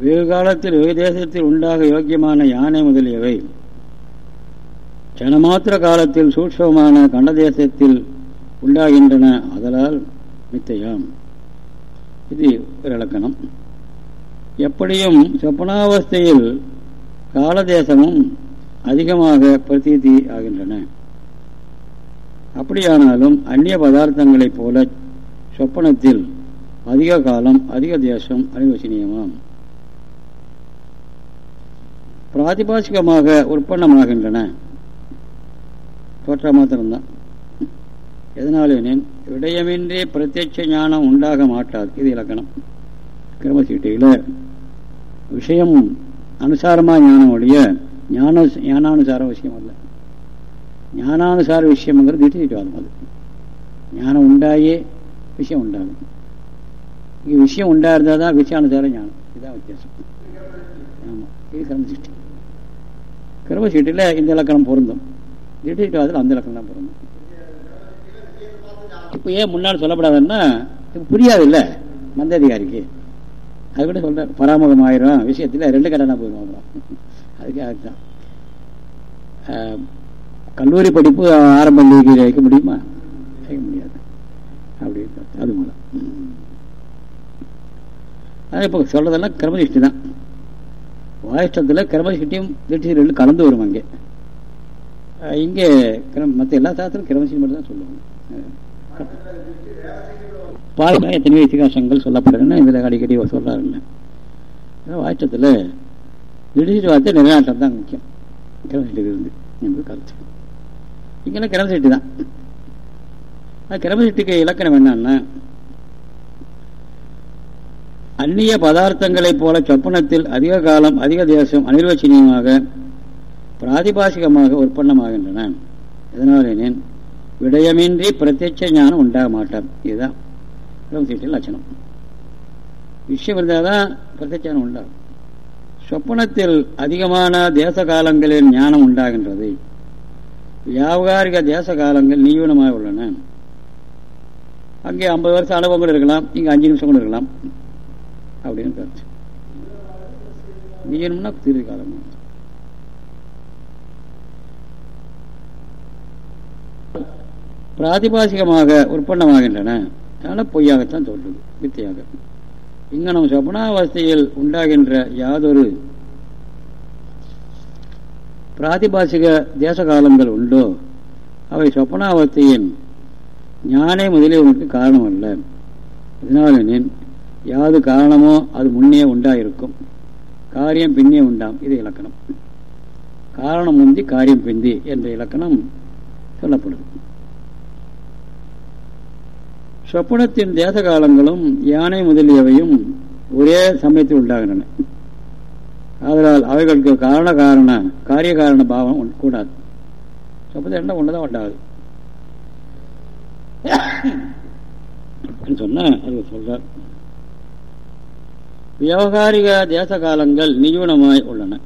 வெகு காலத்தில் வெகு தேசத்தில் உண்டாக யோக்கியமான யானை முதலியவை. ஜனமாத்திர காலத்தில் சூட்சமான கண்டதேசத்தில் உண்டாகின்றன அதலால் மித்தையாம். இது ஒரு இலக்கணம். எப்படியும் சொப்பனாவஸ்தையில் காலதேசமும் அதிகமாக பிரதீதி ஆகின்றன. அப்படியானாலும் அந்நிய பதார்த்தங்களைப் போல சொப்பனத்தில் அதிக காலம் அதிக தேசம் அனிவசனீயமாம் பிராதிபாசிகமாக உற்பத்தமாகின்றன தோற்ற மாத்திரம்தான். எதனாலேனேன்? விடயமின்றி பிரத்யட்ச ஞானம் உண்டாக மாட்டாது. இது இலக்கணம். கிரமசீட்டையில் விஷயம் அனுசாரமாக ஞானம் உடைய ஞான ஞானானுசார விஷயம் அல்ல. ஞானானுசார விஷயம்ங்கிறது திட்டிவாதம் அது. ஞானம் உண்டாயே விஷயம் உண்டாகும். இங்கே விஷயம் உண்டா இருந்தால் தான் விஷயானுசார ஞானம். இதுதான் வித்தியாசம். ஆமாம் இது பிறகு சீட்டில் இந்த இலக்கணம் பொருந்தும். திட்டிவாதத்தில் அந்த இலக்கணம் பொருந்தும். இப்போ ஏன் முன்னால் சொல்லப்படாதுன்னா இப்போ புரியாது இல்லை மந்ததிகாரிக்கு அது கூட சொல்கிறார் பராமுகம் ஆயிரும் விஷயத்தில் ரெண்டு கடனாக போயிடும் அப்புறம். அதுக்கு அதுதான். கல்லூரி படிப்பு ஆரம்ப டிகிரி வைக்க முடியுமா? வைக்க முடியாது. அப்படி அது மூலம். அது இப்போ சொல்றதெல்லாம் கிரமதிஷ்டி தான். வாயிஷ்டத்தில் கிரமதிஷ்டியும் திருஷ்டி ரெண்டு கலந்து வரும் அங்கே. இங்கே மற்ற எல்லா சாஸ்திரம் கிரமசிட்டி மட்டும் தான் சொல்லுவாங்க. பாருங்க எத்தனையோ இத்திகாசங்கள் சொல்லப்படுதுன்னு இதில் அடிக்கடி சொல்கிறாருல்ல வாய்ச்சத்தில் திடீர் வார்த்தை நிலைநாட்டம் தான் முக்கியம். கிரமசீட்டு இருந்து என்பது கருத்து. இங்கெல்லாம் கிரமசீட்டு தான். அது கிரமசீட்டுக்கு இலக்கணம் என்னன்னா அந்நிய பதார்த்தங்களைப் போல சொப்பனத்தில் அதிக காலம் அதிக தேசம் அனிர்வச்சனீயமாக பிராதிபாசிகமாக உற்பத்தமாகின்றன எதனாலேனேன் விடயமின்றி பிரத்யட்ச ஞானம் உண்டாக மாட்டார் இதுதான் பிரம்மசீட்டில் லட்சணம். விஷயம் இருந்தால் தான் பிரத்யட்சம் உண்டாகும். சொப்பனத்தில் அதிகமான தேச காலங்களில் ஞானம் உண்டாகின்றது. வியாபாரிக தேச காலங்கள் நியூனமாக உள்ளன. அங்கே ஐம்பது வருஷம் அனுபவம் கூட இருக்கலாம் இங்கே அஞ்சு நிமிஷம் கூட இருக்கலாம். அப்படின்னு கருத்து நியமம்னா தீர்வு காலம் பிராதிபாசிகமாக உற்பத்தமாகின்றன அதனால் பொய்யாகத்தான் சொல்றது வித்தையாக இங்க நம் சொப்பனாவஸ்தையில் உண்டாகின்ற யாதொரு பிராதிபாசிக தேச காலங்கள் உண்டோ அவை சொப்பனாவஸ்தையின் ஞானே முதலியவனுக்கு காரணம் அல்ல இதனாலெனின் யாது காரணமோ அது முன்னே உண்டாயிருக்கும். காரியம் பின்னே உண்டாம். இது இலக்கணம். காரணம் முந்தி காரியம் பிந்தி என்ற இலக்கணம் சொல்லப்படுது. சொப்பனத்தின் தேச காலங்களும் யானை முதலியவையும் ஒரே சமயத்தில் உண்டாகின்றன. அதனால் அவைகளுக்கு காரண காரண காரிய காரண பாவம் கூடாது. சொப்பத்தில் ஒன்றுதான் உண்டாகுது. சொன்ன அது சொல்றார். விவகாரிக தேச காலங்கள் நியூனமாய் உள்ளன.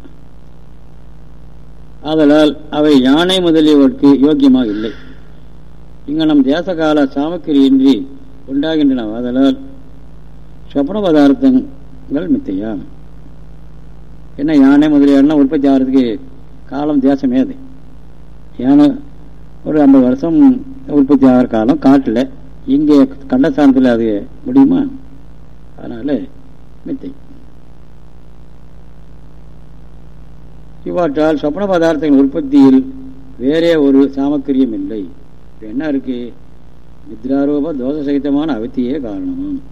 ஆதலால் அவை யானை முதலியவர்க்கு யோக்கியமாக இல்லை. இங்கு நம் தேசகால சாமக்கிரியின்றி உண்டாகின்றன. ஆதலால் சொப்ன பதார்த்தங்கள் மித்தையா. என்ன யானை முதலியாரெல்லாம் உற்பத்தி ஆகிறதுக்கு காலம் தேசமே அது. யானை ஒரு ஐம்பது வருஷம் உற்பத்தி ஆகிற காலம் காட்டில் இங்கே கண்டஸ்தானத்தில் அது முடியுமா? அதனால் மித்தை. இவ்வாற்றால் சொப்ன பதார்த்தங்கள் உற்பத்தியில் வேறே ஒரு சாமக்கிரியம் இல்லை. என்ன இருக்கு? நித்ராரூப தோஷ சகிதமான அவித்தியே காரணமாம்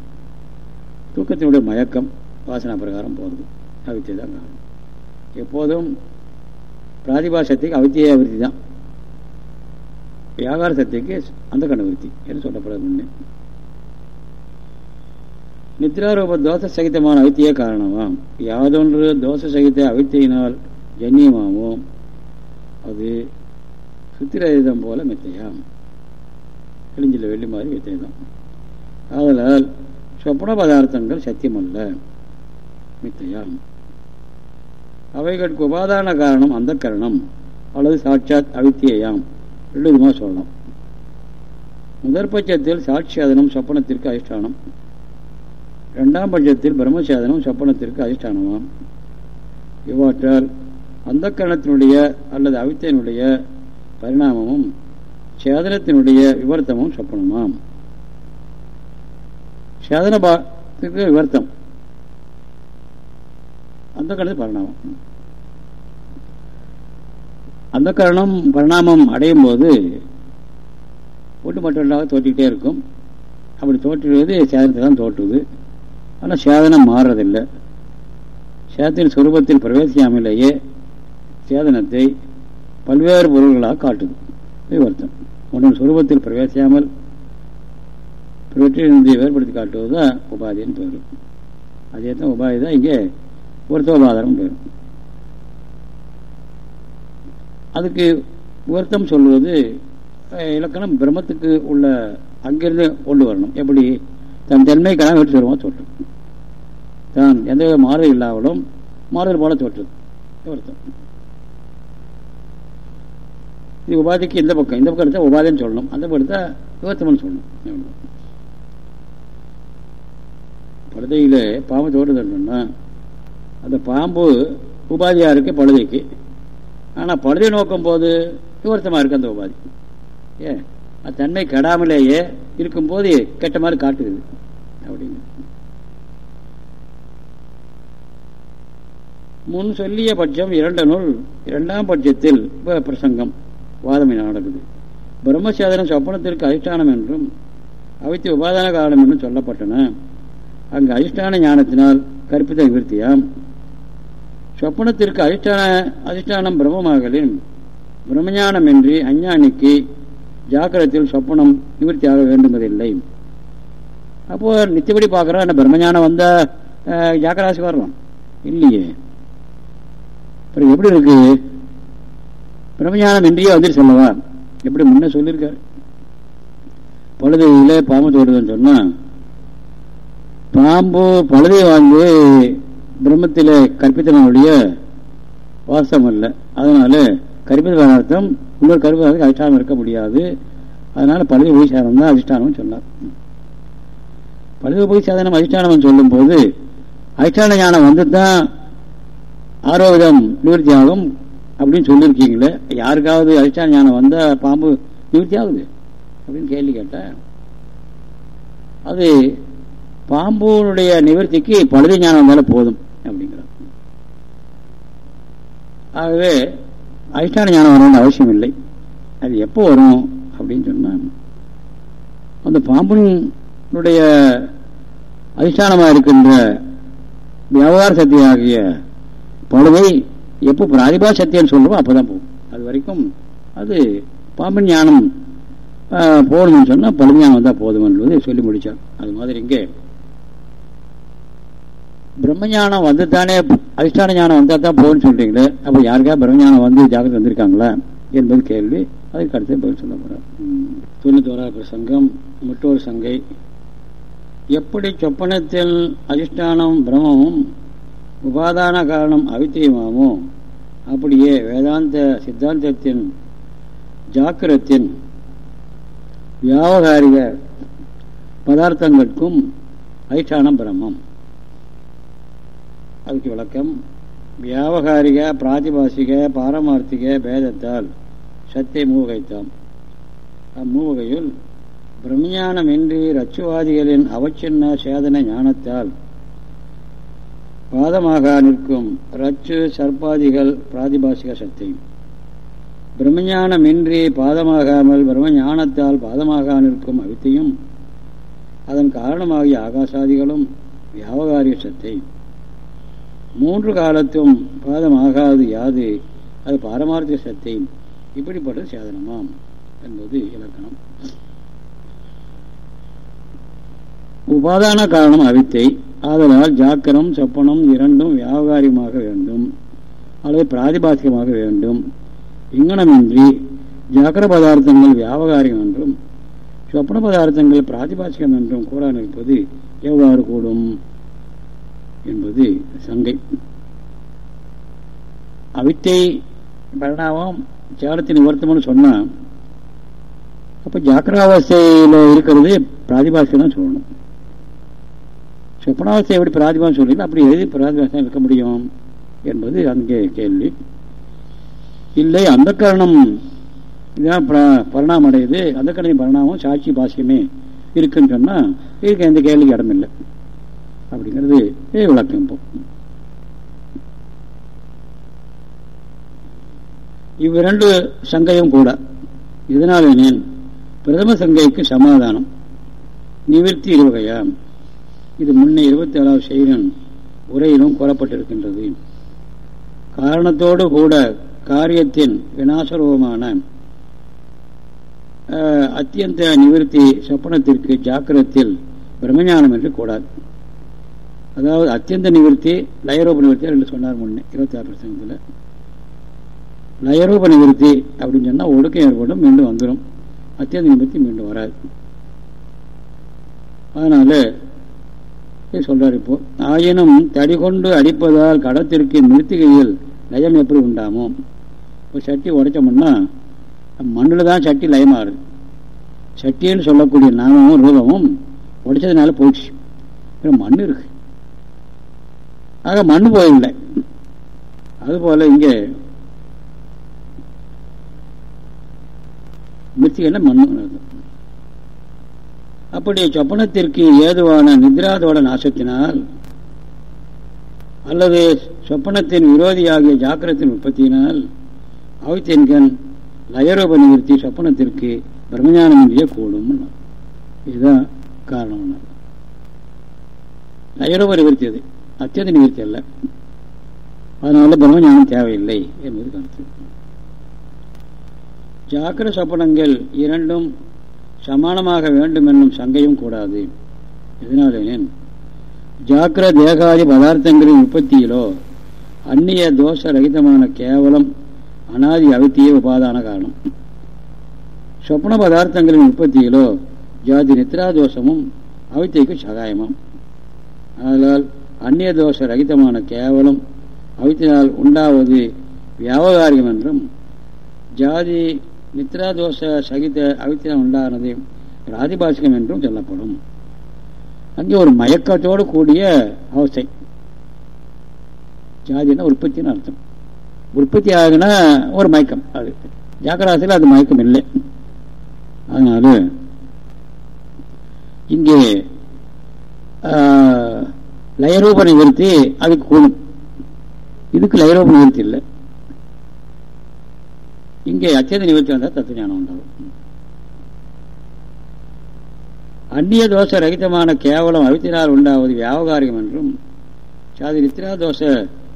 தூக்கத்தினுடைய மயக்கம் வாசனா பிரகாரம் போகிறது அவித்தியை தான் காரணம். எப்போதும் பிராதிபாசத்துக்கு அவித்திய அவர்த்தி தான் வியாகார சக்திக்கு அந்த கண்டவிருத்தி என்று சொல்லப்படுறது முன்னே. நித்ராரூப தோஷ சகிதமான அவித்தியே காரணமாம் யாதொன்று தோஷ சகித அவித்தியினால் ஜன்னியமாமோ? அது சுத்திரதம் போல மித்தையாம் கிழிஞ்சில் வெள்ளி மாதிரி மெத்தையதான் ஆதலால் சொப்பன பதார்த்தங்கள் சத்தியமல்ல. மித்தையாம் அவைகளுக்கு உபாதான காரணம் அந்த கரணம். அல்லது சாட்சாத் அவித்தியாம் ரெண்டு விதமாக சொல்லலாம். முதற்பட்சத்தில் சாட்சியாதனம் சொப்பனத்திற்கு அதிஷ்டானம். இரண்டாம் பட்சத்தில் பிரம்மசேதனம் சொப்பனத்திற்கு அதிஷ்டானமாம். இவ்வாற்றால் அந்த கரணத்தினுடைய அல்லது அவித்தையினுடைய பரிணாமமும் சேதனத்தினுடைய விவர்த்தமும் சொப்பனமாம். சேதன பாத்துக்கு விவர்த்தம். அந்த கரணத்து பரிணாமம். அந்த கரணம் பரிணாமம் அடையும் போது ஒட்டுமொட்டாக தோற்றிக்கிட்டே இருக்கும். அப்படி தோற்றுவது சேதனத்தை தான் தோற்றுவது ஆனால் சேதனம் மாறுறதில்லை. சேதத்தின் சுரூபத்தில் பிரவேசியாமலேயே சேதனத்தை பல்வேறு பொருள்களாக காட்டுது. விவர்த்தம் ஒன்றும் சுரூபத்தில் பிரவேசியாமல் பிரவற்றிலிருந்து வேறுபடுத்தி காட்டுவது தான் உபாதின்னு பேரும் அதே தான் உபாதி தான் இங்கே ஒருத்தோபாதாரம் பேரும் அதுக்கு உயர்த்தம் சொல்வது இலக்கணம் பிரம்மத்துக்கு உள்ள அங்கிருந்து கொண்டு வரணும். எப்படி? தன் தன்மை கடன் வெற்றி சொல்லுமா தான் எந்த வித மாறுதல் இல்லாமலும் மாறுதல் போல தோற்றது உயர்த்தம் இது உபாதிக்கு இந்த பக்கம் இந்த பக்கம் எடுத்தா உபாதின்னு சொல்லணும். அந்த பக்கம் எடுத்தா விவர்த்தம்னு சொல்லணும். பழுதையில் பாம்பு தோற்றுதுன்னா அந்த பாம்பு உபாதியாக இருக்கு பழுதைக்கு ஆனால் பழுதை நோக்கும் போது விவர்த்தமாக இருக்கு அந்த உபாதி. ஏ அது தன்மை கெடாமலேயே இருக்கும்போது கெட்ட மாதிரி காட்டுது. அப்படின்னு. முன் சொல்லிய பட்சம் இரண்டு நூல் இரண்டாம் பட்சத்தில் பிரசங்கம் வாதம் நடக்குது பிரம்மசேதனம் சொப்பனத்திற்கு அதிஷ்டானம் என்றும் அவைத்து உபாதான காலம் என்றும் சொல்லப்பட்டன. அங்கு அதிஷ்டான ஞானத்தினால் கற்பித்த நிவர்த்தியாம். சொப்பனத்திற்கு அதிஷ்டான அதிஷ்டானம் பிரம்மமாகலின் பிரம்மஞானமின்றி அஞ்ஞானிக்கு ஜாக்கிரத்தில் சொப்பனம் நிவர்த்தியாக வேண்டுவதில்லை. அப்போ நித்தியபடி பார்க்குறோம் என்ன பிரம்மஞானம் வந்தால் ஜாக்கிராசி வரலாம்? இல்லையே. அப்புறம் எப்படி இருக்கு? பிரம்மஞானம் இன்றியே வந்துட்டு சொல்லவா எப்படி முன்ன சொல்லியிருக்காரு பழுதையில் பாம்பு தோடுதுன்னு சொன்னா பாம்பு பழுதை வாங்கி பிரம்மத்தில் கற்பித்தனுடைய வாசம் இல்லை அதனால கற்பித்த அர்த்தம் இன்னொரு கருப்பு அதிஷ்டானம் இருக்க முடியாது. அதனால பழுதி போய் சாதனம் தான் அதிஷ்டானம் சொன்னார். பழுது போய் சாதனம் அதிஷ்டானம் சொல்லும் போது அதிஷ்டான ஞானம் வந்து தான் ஆரோகம் நிவர்த்தி ஆகும் அப்படின்னு சொல்லியிருக்கீங்களே யாருக்காவது அதிஷ்டான ஞானம் வந்தால் பாம்பு நிவர்த்தி ஆகுது அப்படின்னு கேள்வி கேட்டேன். அது பாம்புனுடைய நிவர்த்திக்கு பழுதி ஞானம் வந்தாலும் போதும் அப்படிங்கிறார். ஆகவே அதிஷ்டான ஞானம் வரணும்னு அவசியம் இல்லை அது எப்போ வரும் அப்படின்னு சொன்னால் அந்த பாம்பினுடைய அதிஷ்டானமாக இருக்கின்ற வியாபார சக்தி ஆகிய பழுவை எப்போ பிராதிபா சத்தியம் சொல்லுவோம் அப்போதான் போகும். அது வரைக்கும் அது பாம்பன் ஞானம் போகணும்னு சொன்னால் பழுது ஞானம் வந்தால் போதும் என்பது சொல்லி முடித்தார் அது மாதிரி இங்கே பிரம்மஞானம் வந்து தானே அதிஷ்டான ஞானம் வந்தால் தான் போகணும்னு சொல்றீங்களே அப்போ யாருக்கா பிரம்மஞானம் வந்து ஜாகிரதை வந்திருக்காங்களா என்பது கேள்வி. அதுக்கு அடுத்து பதில் சொல்ல போகிறோம் தொண்ணூத்தோராவது பிரசங்கம் மற்றொரு சங்கை. எப்படி சொப்பனத்தில் அதிஷ்டானம் பிரம்மமும் உபாதான காரணம் அவித்தியமாமோ அப்படியே வேதாந்த சித்தாந்தத்தின் ஜாக்கிரத்தின் வியாபகாரிக பதார்த்தங்களுக்கும் அதிஷ்டானம் பிரம்மம். அதுக்கு விளக்கம் வியாபகாரிக பிராதிபாசிக பாரமார்த்திக பேதத்தால் சத்தை மூவகைத்தாம். அம்மூவகையில் பிரம்மஞானமின்றி ரச்சுவாதிகளின் அவச்சின்ன சேதன ஞானத்தால் வாதமாக நிற்கும் ரச்சு சர்பாதிகள் பிராதிபாசிக சத்தை பிரம்மஞானமின்றி பாதமாகாமல் பிரம்மஞானத்தால் பாதமாக நிற்கும் அவித்தையும் அதன் காரணமாகிய ஆகாசாதிகளும் வியாபகாரிய சத்தை மூன்று காலத்தும் பாதமாகாது யாது அது பாரமார்த்திக சத்தை இப்படிப்பட்ட சேதனமாம் என்பது இலக்கணம். உபாதான காரணம் அவித்தை ஆதலால் ஜாக்கிரம் சொப்பனம் இரண்டும் வியாபாரியமாக வேண்டும் அல்லது பிராதிபாசிகமாக வேண்டும். இங்கனமின்றி ஜாக்கிர பதார்த்தங்கள் வியாபகாரியம் என்றும் சொப்பன பதார்த்தங்கள் பிராதிபாசிகம் என்றும் கூறா நிற்பது எவ்வாறு கூடும் என்பது சங்கை. அவித்தை பரிணாமம் சேலத்தின் நிவர்த்தம்னு சொன்னால் அப்போ ஜாக்கிராவஸ்தையில் இருக்கிறது பிராதிபாசிகம் தான் சொல்லணும். சொப்பனாவஸ்தை எப்படி பிராதிபாசம் சொல்லி அப்படி எழுதி பிராதிபாசம் இருக்க முடியும் என்பது அங்கே கேள்வி. இல்லை அந்த காரணம் இதுதான் பரிணாமம் அடையுது. அந்த கரணி பரிணாமம் சாட்சி பாசியமே இருக்குன்னு சொன்னா இதுக்கு எந்த கேள்விக்கு இடமில்லை அப்படிங்கிறது விளக்கம் இப்போ. இவ்விரண்டு சங்கையும் கூட. இதனால் எனில் பிரதம சங்கைக்கு சமாதானம். நிவர்த்தி இருவகையாம். இது முன்னே இருபத்தி ஏழாவது செய்தியின் உரையிலும் கூறப்பட்டிருக்கின்றது. காரணத்தோடு கூட காரியத்தின் வினாசரூபமான அத்தியந்த நிவர்த்தி சொப்பனத்திற்கு ஜாக்கிரத்தில் பிரம்மஞானம் என்று கூடாது அதாவது அத்தியந்த நிவர்த்தி லயரூப நிவர்த்தி ரெண்டு சொன்னார் முன்னே இருபத்தி ஆறு பிரசங்கத்தில் லயரூப நிவர்த்தி அப்படின்னு சொன்னால் ஒடுக்கம் ஏற்படும் மீண்டும் வந்துடும் அத்தியந்த நிவர்த்தி மீண்டும் வராது. அதனால சொல்றாரு இப்போ ஆயினும் தடி கொண்டு அடிப்பதால் கடத்திற்கு நிறுத்திகையில் லயம் எப்படி உண்டாமோ? இப்போ சட்டி உடைச்சோம்னா மண்ணில் தான் சட்டி லயமாறுது சட்டின்னு சொல்லக்கூடிய நாமமும் ரூபமும் உடைச்சதுனால போயிடுச்சு. மண் இருக்கு. ஆக மண் போயில்லை. அதுபோல இங்கே மிருத்திகன மண்ணு. அப்படி சொப்பனத்திற்கு ஏதுவான நித்ராதோட நாசத்தினால் அல்லது சொப்பனத்தின் விரோதியாகிய ஜாக்கிரத்தின் உற்பத்தியினால் அவித்தென்கண் லயரூப நிவர்த்தி சொப்பனத்திற்கு பிரம்மஞானம் இன்றிய கூடும். இதுதான் காரணம் லயரூப நிவர்த்தி அது. அத்தியந்த நிவர்த்தி அல்ல. அதனால பிரம்மஞானம் தேவையில்லை என்பது கருத்து. ஜாக்கிர சொப்பனங்கள் இரண்டும் சமானமாக வேண்டும் என்னும் சங்கையும் கூடாது. எதனாலேன் ஜாக்கிர தேகாதி பதார்த்தங்களின் உற்பத்தியிலோ அந்நிய தோஷ ரகிதமான கேவலம் அனாதி அவித்திய உபாதான காரணம். சொப்ன பதார்த்தங்களின் உற்பத்தியிலோ ஜாதி நித்ரா தோஷமும் அவித்தைக்கு சகாயமாம். அதனால் அந்நிய தோஷ ரகிதமான கேவலம் அவித்தினால் உண்டாவது வியாபகாரியம் என்றும் ஜாதி நித்ரா தோஷ சகித அவித்தியம் உண்டானது ராதிபாசிகம் என்றும் சொல்லப்படும். அங்கே ஒரு மயக்கத்தோடு கூடிய அவஸ்தை. ஜாதினா உற்பத்தின்னு அர்த்தம். உற்பத்தி ஆகுனா ஒரு மயக்கம். அது ஜாக்கிராசில் அது மயக்கம் இல்லை. அதனால இங்கே லயரூப நிவர்த்தி அதுக்கு கூடும். இதுக்கு லயரூப நிவர்த்தி இல்லை. இங்கே அச்சேத நிவர்த்தி வந்தால் தத்துவ ஞானம் உண்டாகும். அந்நிய தோஷ ரகிதமான கேவலம் அவித்தினால் உண்டாவது வியாபகாரியம் என்றும் சாதி நித்திரா தோஷ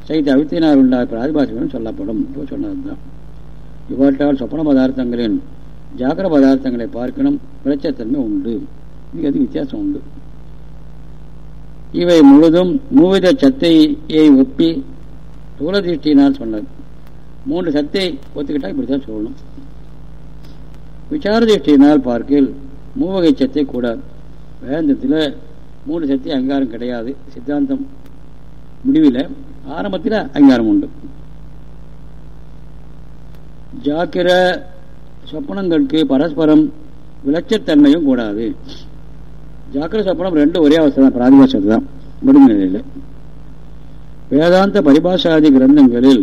சகித அவித்தினால் உண்டாக பிராதிபாசிகம் சொல்லப்படும். சொன்னதுதான். இவற்றால் சொப்பன பதார்த்தங்களின் ஜாக்கிர பதார்த்தங்களை பார்க்கணும். பிரச்சத்தன்மை உண்டு. இது அது வித்தியாசம் உண்டு? இவை முழுதும் மூவித சத்தையை ஒப்பி தூளதிஷ்டினால் சொன்னது. மூன்று சத்தை ஒத்துக்கிட்டா இப்படித்தான் சொல்லணும். விசார திருஷ்டியினால் பார்க்கில் மூவகை சத்தை கூடாது. வேந்தத்தில் மூணு சக்தி அங்காரம் கிடையாது. சித்தாந்தம் முடிவில் ஆரம்பத்தில் அங்காரம் உண்டு. ஜாக்கிர சொப்பனங்களுக்கு பரஸ்பரம் விளச்சத்தன்மையும் கூடாது. ஜாக்கிர சொப்பனம் ரெண்டு ஒரே அவஸ்தை தான் பிராதிபாசத்து தான் முடிந்த நிலையில். வேதாந்த பரிபாஷாதி கிரந்தங்களில்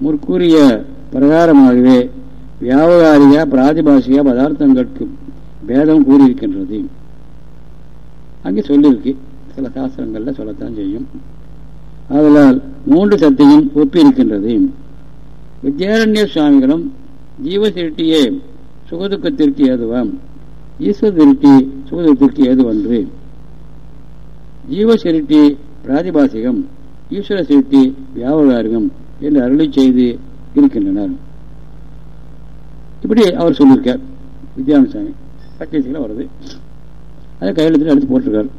முற்கூறிய பிரகாரமாகவே வியாபகாரிக பிராதிபாசிக பதார்த்தங்களுக்கு பேதம் கூறியிருக்கின்றது. அங்கே சொல்லியிருக்கு. சில சாஸ்திரங்களில் சொல்லத்தான் செய்யும். அதனால் மூன்று சத்தையும் ஒப்பியிருக்கின்றது. வித்யாரண்ய சுவாமிகளும் ஜீவ திருட்டியே சுகதுக்கத்திற்கு ஏதுவாம். ஈஸ்வர திருட்டி சுகதுக்கத்திற்கு ஏதுவன்று. ஜீவ சிருட்டி பிராதிபாசிகம் ஈஸ்வர சிருட்டி வியாபகாரிகம். என்று அருளை செய்து இருக்கின்றனர். இப்படி அவர் சொல்லியிருக்கார். வித்யானசாமி. பச்சைசியில் வருது அதை கையெழுத்தில் எடுத்து போட்டிருக்கார்.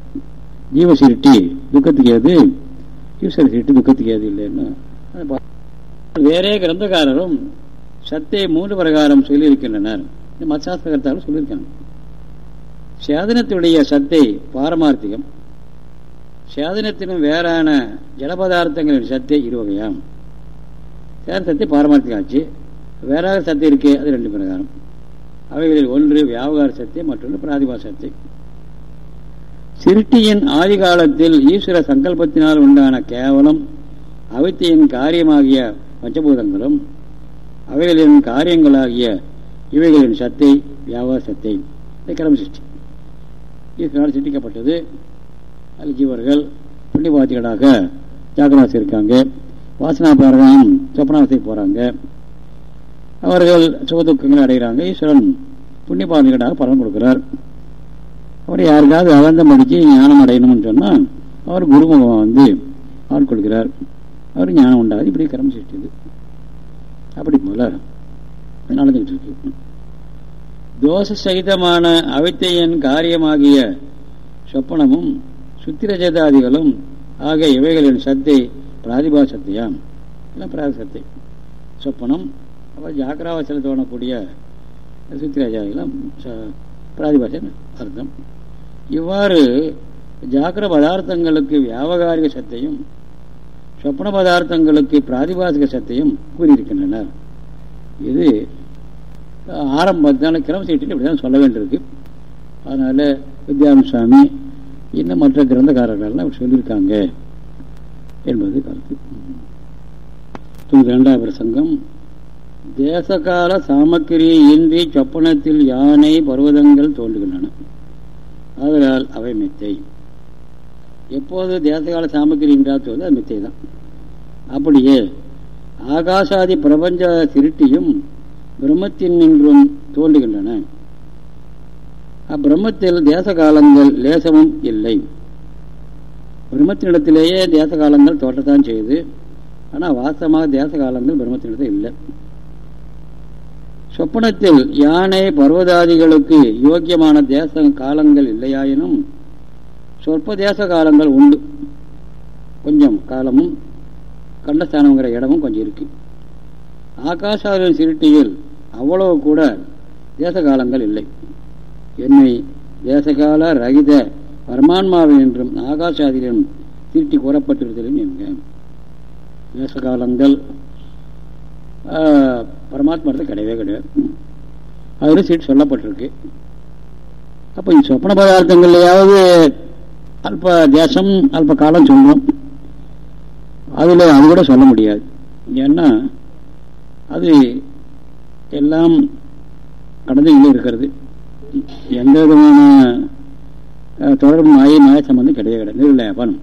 ஜீவ சிருட்டி துக்கத்துக்கு ஏது? ஈஸ்வர சிரட்டி துக்கத்துக்கு ஏது இல்லைன்னு வேறே கிரந்தகாரரும் சத்தை மூன்று பிரகாரம் சொல்லியிருக்கின்றனர். மத்சாஸ்திரத்தாலும் சொல்லியிருக்காங்க. சேதனத்துடைய சத்தை பாரமார்த்திகம். சேதனத்தினும் வேறான ஜலபதார்த்தங்களின் சத்தை இருவகையாம். சேத சக்தி பாரமார்த்திகம் ஆச்சு? வேறாக சத்தை இருக்கு அது ரெண்டு பிரகாரம். அவைகளில் ஒன்று வியாபகார சக்தி மற்றொன்று பிராதிபா சக்தி சிருஷ்டியின் ஆதி காலத்தில் ஈஸ்வர சங்கல்பத்தினால் உண்டான கேவலம் அவித்தியின் காரியமாகிய பஞ்சபூதங்களும் அவைகளின் காரியங்களாகிய இவைகளின் சத்தை வியாபார சத்தை கிளம்பு சிருஷ்டி. ஈஸ்வரனால் சிருஷ்டிக்கப்பட்டது. அது ஜீவர்கள் புண்ணியபாத்திகளாக ஜாகராசி இருக்காங்க. வாசனா பாரகம் சொப்பனாவசைக்கு போகிறாங்க அவர்கள் சுகதுக்கங்களை அடைகிறாங்க. ஈஸ்வரன் புண்ணியபாதிகளாக பலன் கொடுக்கிறார். அவர் யாருக்காவது அவந்தம் படித்து ஞானம் அடையணும்னு சொன்னால் அவர் குருமுகம் வந்து ஆட்கொள்கிறார் அவர் ஞானம் உண்டாது. இப்படி கரம் சிருஷ்டிது அப்படி போல நடந்துகிட்டு இருக்கு. தோஷ சகிதமான அவித்தையின் காரியமாகிய சொப்பனமும் சுத்திரஜதாதிகளும் ஆக இவைகளின் சத்தை பிராதிபாசத்தையாம். இல்லை பிராதிசத்தை சொப்பனம். அப்புறம் ஜாக்கிராவாசல தோணக்கூடிய சுத்திராஜாதிகளாம் பிராதிபாசன் அர்த்தம். இவ்வாறு ஜாக்கிர பதார்த்தங்களுக்கு வியாபகாரிக சத்தையும் சொப்பன பதார்த்தங்களுக்கு பிராதிபாசிக சத்தையும் கூறியிருக்கின்றனர். இது ஆரம்பத்தான கிரம சீட்டில் இப்படி தான் சொல்ல வேண்டியிருக்கு. அதனால் வித்யாமசாமி சுவாமி இன்னும் மற்ற கிரந்தக்காரர்கள்லாம் இப்படி சொல்லியிருக்காங்க. என்பது கருத்து. தொண்ணூத்தி பிரசங்கம். தேசகால சாமக்கிரியை இன்றி சொப்பனத்தில் யானை பருவதங்கள் தோன்றுகின்றன. அதனால் அவை மித்தை. எப்போது தேசகால சாமக்கிரி என்றால் சொல்வது அது மித்தை தான். அப்படியே ஆகாசாதி பிரபஞ்ச திருட்டியும் பிரம்மத்தின் நின்றும் தோன்றுகின்றன. அப்பிரம்மத்தில் தேச காலங்கள் லேசமும் இல்லை. பிரம்மத்தினிடத்திலேயே தேச காலங்கள் தோற்றத்தான் செய்யுது. ஆனால் வாஸ்தவமாக தேச காலங்கள் பிரம்மத்தினிடத்தில் இல்லை. சொப்பனத்தில் யானை பர்வதாதிகளுக்கு யோக்கியமான தேச காலங்கள் இல்லையாயினும் சொற்ப தேச காலங்கள் உண்டு. கொஞ்சம் காலமும் கண்டஸ்தானங்கிற இடமும் கொஞ்சம் இருக்கு. ஆகாஷாவின் சிருட்டியில் அவ்வளவு கூட தேச காலங்கள் இல்லை. என்னை தேசகால ரகித பரமான்மாவில் என்றும் ஆகாசாதிரியன் திருட்டி கூறப்பட்டிருத்தலும் என்க தேசகாலங்கள் பரமாத்மாரத்தில் கிடையவே கிடையாது. அதில் சீட்டு சொல்லப்பட்டிருக்கு. அப்போ இந்த சொப்பன பதார்த்தங்கள்லையாவது அல்ப தேசம் அல்ப காலம் சொல்றோம் அதில் அது கூட சொல்ல முடியாது. ஏன்னா அது எல்லாம் கடந்து இங்கே இருக்கிறது. எந்த விதமான தொடர்பு மாய மாய சம்பந்தம் கிடையாது கிடையாது. நிர்லேபன்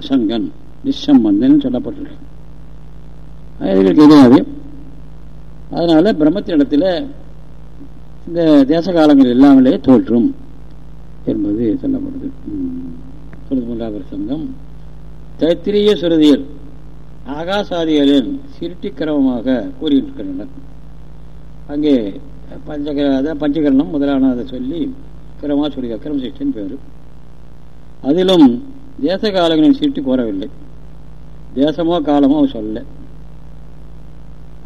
அசங்கன் நிசம்பந்தன் சொல்லப்பட்டிருக்கு. இதுகள் கிடையாது அதனால பிரம்மத்தினிடத்தில் இந்த தேச காலங்கள் இல்லாமலே தோற்றும் என்பது சொல்லப்படுது. தொண்ணூத்தி மூன்றாவது பிரசங்கம். தைத்திரிய சுருதியில் ஆகாசாதிகளின் சிருட்டி கிரமமாக கூறியிருக்கின்றனர். அங்கே பஞ்சக அதான் பஞ்சகரணம் முதலானதை சொல்லி கிரமா சொல்லி கிரம சிருஷ்டின் பேர். அதிலும் தேச காலங்களின் சீட்டு கோரவில்லை தேசமோ காலமோ சொல்லலை.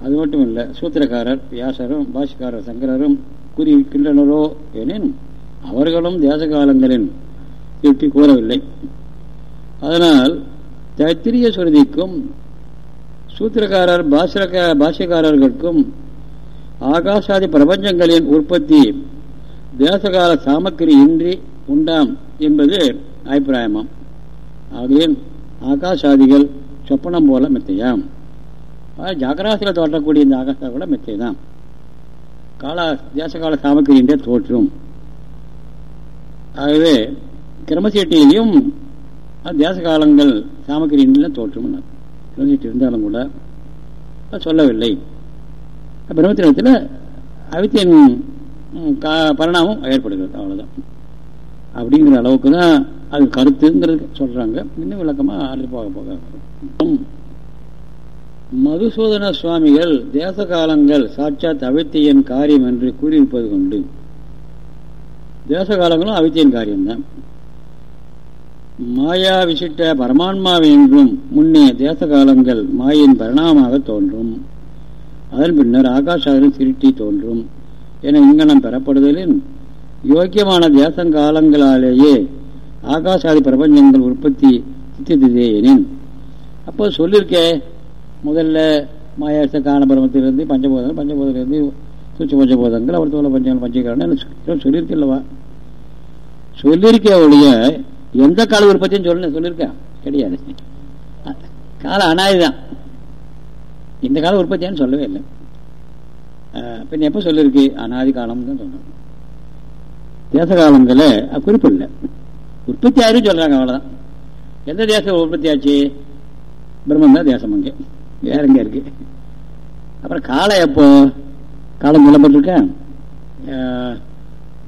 அது மட்டும் இல்லை சூத்திரக்காரர் வியாசரும் பாஷிக்காரர் சங்கரரும் கூறியிருக்கின்றனரோ எனின் அவர்களும் தேச காலங்களின் சிருட்டி கூறவில்லை அதனால் தத்திரிய சுருதிக்கும் சூத்திரக்காரர் பாஷக பாஷ்யக்காரர்களுக்கும் ஆகாசாதி பிரபஞ்சங்களின் உற்பத்தி தேசகால சாமக்கிரி இன்றி உண்டாம் என்பது அபிப்பிராயமாம். ஆகையின் ஆகாசாதிகள் சொப்பனம் போல மெத்தையாம். ஜாகராசியில் தோற்றக்கூடிய இந்த ஆகாசா கூட மெத்தை தான் கால தேசகால சாமக்கிரி தோற்றும். ஆகவே கிரமசீட்டிலையும் தேச காலங்கள் தோற்றும் கிரமசீட்டு இருந்தாலும் கூட சொல்லவில்லை. பிரம்மத்தினத்தில் அவித்தியன் பரிணாமம் ஏற்படுகிறது. அவ்வளோதான் அப்படிங்கிற அளவுக்கு தான் அது கருத்துங்கிறது சொல்கிறாங்க இன்னும் விளக்கமாக அது போக போக மதுசூதன சுவாமிகள் தேச காலங்கள் சாட்சாத் அவித்தியன் காரியம் என்று கூறியிருப்பது கொண்டு தேச காலங்களும் அவித்தியன் காரியம்தான் மாயா விசிட்ட பரமான்மாவை என்றும் முன்னே தேச காலங்கள் மாயின் பரிணாமமாக தோன்றும். அதன் பின்னர் ஆகாஷாவின் திருட்டி தோன்றும். என இங்கனம் பெறப்படுதலின் யோக்கியமான தேசங்காலங்களாலேயே ஆகாசாதி பிரபஞ்சங்கள் உற்பத்தி சித்தித்ததே எனின். அப்போ சொல்லியிருக்கே முதல்ல மாயாச காணபரமத்திலிருந்து பஞ்சபோதங்கள் பஞ்சபோதத்திலிருந்து சூட்ச பஞ்சபோதங்கள் அவர் தோல பஞ்சங்கள் பஞ்சகாரணம் சொல்லியிருக்கல்லவா சொல்லியிருக்கே ஒழிய எந்த கால உற்பத்தியும் சொல்ல சொல்லியிருக்கேன் கிடையாது. காலம் அனாயுதான் இந்த கால உற்பத்தியான்னு சொல்லவே இல்லை. பின் எப்போ சொல்லியிருக்கு அனாதி காலம்னு தான் சொன்னோம். தேச காலங்களில் குறிப்பு இல்லை உற்பத்தி ஆயிரும் சொல்றாங்க அவ்வளோதான் எந்த தேசம் உற்பத்தி ஆச்சு? பிரம்மன் தான் தேசம் அங்கே. வேற எங்க இருக்கு? அப்புறம் காலம் எப்போ? காலம் சொல்லப்பட்டிருக்கேன்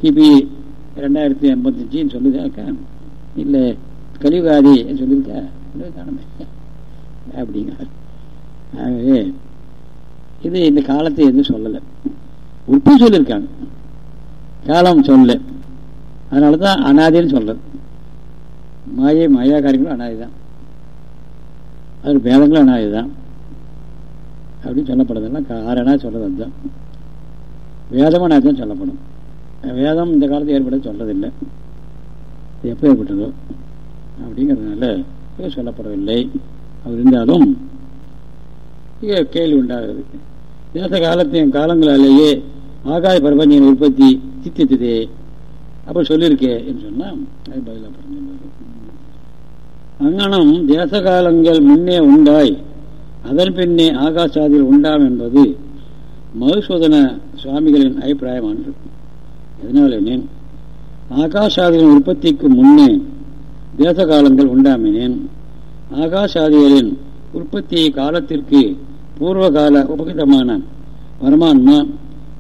கிபி ரெண்டாயிரத்தி எண்பத்தஞ்சுன்னு சொல்லுதாக்கா இல்லை கலியுகாதி சொல்லியிருக்கா? காணுமே அப்படிங்க ஆகவே இது இந்த காலத்தை எதுவும் சொல்லலை. உற்பத்தி சொல்லியிருக்காங்க. காலம் சொல்ல அதனால தான் அனாதின்னு சொல்றது. மாயை மாயா காரியங்களும் அனாதி தான் அது வேதங்களும் அனாதி தான் அப்படின்னு சொல்லப்படுறதெல்லாம் ஆறனா சொல்றது அதுதான். வேதமும் அனாதி தான் சொல்லப்படும். வேதம் இந்த காலத்தில் ஏற்பட சொல்றதில்லை எப்போ ஏற்பட்டதோ அப்படிங்கிறதுனால சொல்லப்படவில்லை. அவர் இருந்தாலும் கேள்வி உண்டாகுது. தேச காலத்தின் காலங்களாலேயே ஆகாய பிரபஞ்சத்தின் உற்பத்தி சித்தித்ததே. அப்போ சொல்லியிருக்கே என்று சொன்னால் அது பதிலாக அங்கனம் தேச காலங்கள் முன்னே உண்டாய் அதன் பின்னே ஆகாசாதியில் உண்டாம் என்பது மதுசூதன சுவாமிகளின் அபிப்பிராயமானது எதனால் என்னேன் ஆகாசாதிகளின் உற்பத்திக்கு முன்னே தேச காலங்கள் உண்டாமினேன் ஆகாசாதிகளின் உற்பத்தி காலத்திற்கு பூர்வகால உபகிதமான பரமான்மா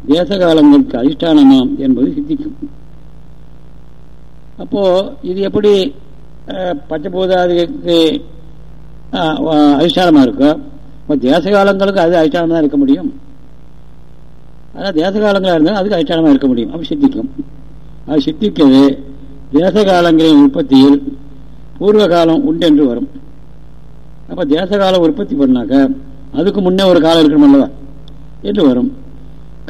தேச காலங்களுக்கு அதிஷ்டானமாம் என்பது சித்திக்கும். அப்போ இது எப்படி பஞ்சபூதாதிக்கு அதிஷ்டானமாக இருக்கோ இப்போ தேச காலங்களுக்கு அது அதிஷ்டானமாக இருக்க முடியும். அதான் தேச காலங்களாக இருந்தால் அதுக்கு அதிஷ்டானமாக இருக்க முடியும். அப்படி சித்திக்கும். அது சித்திக்கிறது தேச காலங்களின் உற்பத்தியில் பூர்வ காலம் உண்டு என்று வரும். அப்போ தேச காலம் உற்பத்தி பண்ணாக்க அதுக்கு முன்னே ஒரு காலம் இருக்கணும் அல்லவா? என்று வரும்.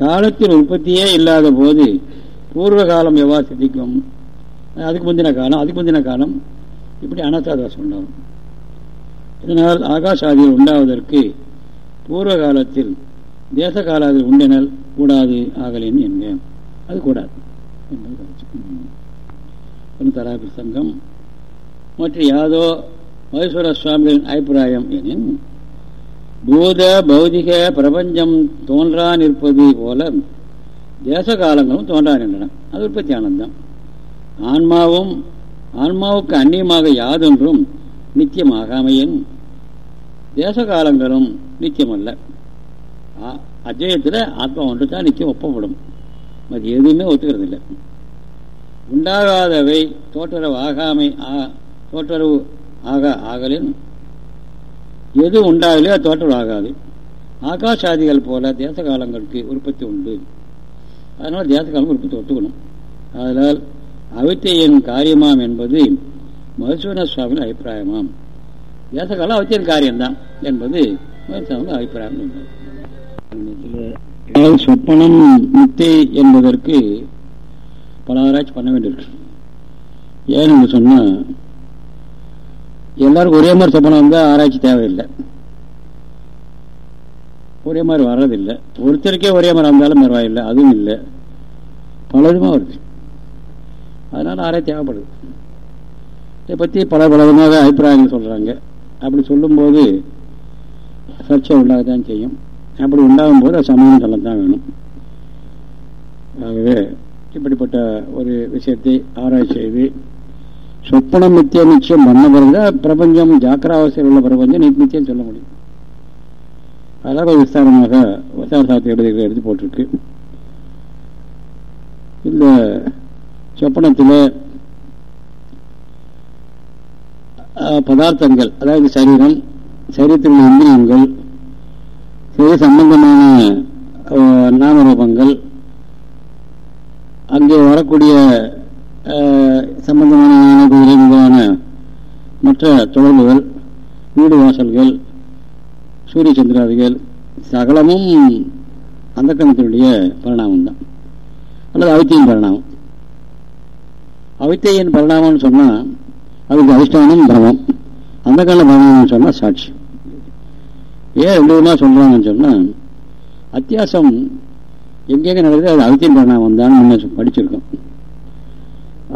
காலத்தின் உற்பத்தியே இல்லாத போது பூர்வ காலம் எவ்வாறு சித்திக்கும்? அதுக்கு முந்தின காலம் அதுக்கு முந்தின காலம் இப்படி அனாத்தாதாசம் உண்டாகும் இதனால் ஆகாஷாதிகள் உண்டாவதற்கு பூர்வ காலத்தில் தேச காலாதில் உண்டினால் கூடாது ஆகலின் என்க அது கூடாது என்பது தராபி சங்கம் மற்ற யாதோ மகேஸ்வர சுவாமிகளின் அபிப்பிராயம் எனின் பூத பௌதிக பிரபஞ்சம் தோன்றா நிற்பது போல தேச காலங்களும் தோன்றா நின்றன. அது உற்பத்தி ஆனந்தம் ஆன்மாவும் ஆன்மாவுக்கு அந்நியமாக யாதொன்றும் நித்தியமாகாமையின் தேச காலங்களும் நித்தியமல்ல அஜயத்தில் ஆத்மா ஒன்று தான் நித்தியம் ஒப்பப்படும். அது எதுவுமே ஒத்துக்கிறது இல்லை உண்டாகாதவை தோற்றரவு ஆகாமை தோற்றரவு ஆக ஆகலின் எது உண்டாகலையோ தோற்றரவு ஆகாது. ஆகாஷாதிகள் போல தேச காலங்களுக்கு உற்பத்தி உண்டு. அதனால் தேச காலம் உற்பத்தி ஒத்துக்கணும். அதனால் அவித்தையின் காரியமாம் என்பது மதுசூன சுவாமியின் அபிப்பிராயமாம். தேச காலம் காரியம்தான் என்பது மதுசுவாமியின் அபிப்பிராயம் சொப்பனம் முத்தை என்பதற்கு பல ஆராய்ச்சி பண்ண வேண்டியிருக்கு. ஏன்னு சொன்னால் எல்லாருக்கும் ஒரே மாதிரி சொப்பனம் வந்தால் ஆராய்ச்சி தேவையில்லை. ஒரே மாதிரி வர்றதில்லை. ஒருத்தருக்கே ஒரே மாதிரி வந்தாலும் பரவாயில்லை அதுவும் இல்லை. பலவிதமாக வருது. அதனால் ஆராய்ச்சி தேவைப்படுது. இதை பற்றி பல பல விதமாக அபிப்பிராயங்கள் சொல்கிறாங்க அப்படி சொல்லும்போது சர்ச்சை உண்டாகத்தான் செய்யும். அப்படி உண்டாகும் போது அது சமயம் சொல்லத்தான் வேணும். ஆகவே இப்படிப்பட்ட ஒரு விஷயத்தை ஆராய்ச்சி செய்து சொப்பனம் நித்திய நிச்சயம் பண்ண பிறகு பிரபஞ்சம் ஜாக்கிராவசியில் உள்ள பிரபஞ்சம் நித்தியம் சொல்ல முடியும். அதாவது விஸ்தாரமாக விசார சாத்திய எழுதிகளை எழுதி போட்டிருக்கு. இந்த சொப்பனத்தில் பதார்த்தங்கள் அதாவது சரீரம் சரீரத்தில் உள்ள இந்திரியங்கள் சரீர சம்பந்தமான நாமரூபங்கள் அங்கே வரக்கூடிய சம்பந்தமான குதிரை முதலான மற்ற தொடர்புகள் வீடு வாசல்கள் சூரிய சந்திராதிகள் சகலமும் அந்த கணத்தினுடைய பரிணாமம் தான் அல்லது அவித்தியின் பரிணாமம். அவித்தையின் பரிணாமம்னு சொன்னால் அதுக்கு அதிஷ்டானம் பிரமம் அந்த கால பரிணாமம்னு சொன்னால் சாட்சி. ஏன் ரெண்டு விதமாக சொல்கிறாங்கன்னு சொன்னால் அத்தியாசம் எங்கெங்கே நடக்குது அது அவித்தின் பரிணாமம் தான் முன்ன படிச்சிருக்கோம்.